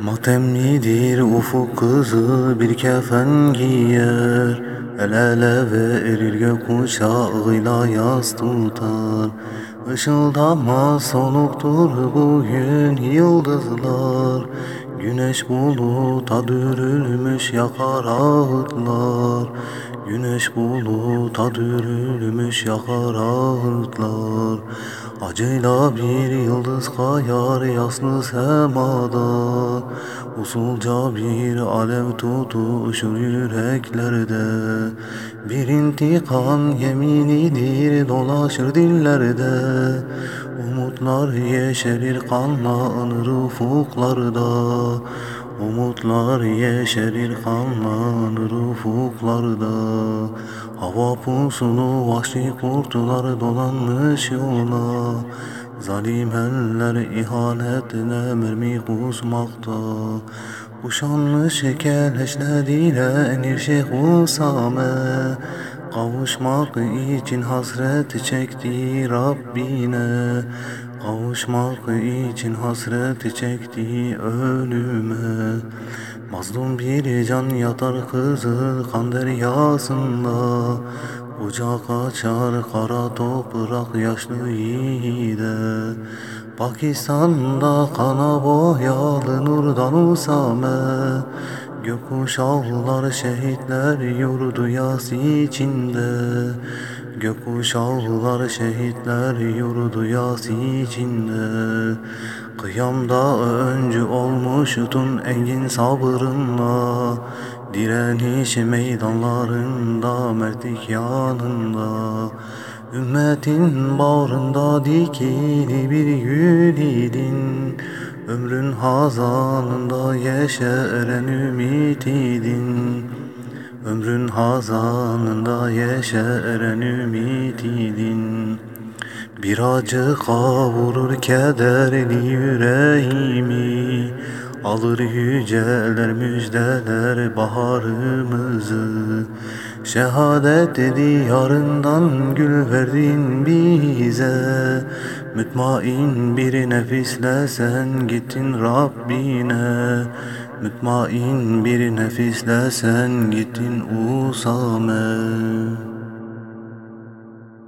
Matemlidir ufuk kızı bir kefen giyer. El ele verir gökkuşağıyla yas tutar. Işıldamaz soluktur bugün yıldızlar. Güneş buluta dürülmüş yakar ağıtlar. Güneş buluta dürülmüş yakar ağıtlar Acıyla bir yıldız kayar yaslı semada. Usulca bir alev tutuşur yüreklerde. Bir intikam yeminidir dolaşır dillerde. Umutlar yeşerir kanlanır ufuklarda. Umutlar yeşerir kanlanır ufuklarda Hava pusulu vahşi kurtlar dolanmış yola Zalim eller ihanetine mermi kusmakta Kuşanmış keleşleriyle enir Şeyh Kavuşmak için hasret çekti Rabbine Kavuşmak için hasret çekti ölüme. Mazlum bir can yatar kızıl kan deryasında. Kucak açar kara toprak yaşlı yiğide. Pakistan'da kana boyalı nurdan usame. Gökkuşağlar şehitler yurdu yas içinde Gökkuşağlar şehitler yurdu yas içinde. Kıyamda öncü olmuştun engin sabrınla. Direniş meydanlarında mertlik yanında Ümmetin bağrında dikili bir gül idin. Ömrün hazanında yeşeren ümit idin Ömrün hazanında yeşeren ümit idin. Bir acı kavurur kederli yüreğimi. Alır yüceler müjdeler baharımızı Şehadet diyarından gül verdin bize. Mütmain bir nefisle sen gittin Rabbine. Mütmain bir nefisle sen gittin Usame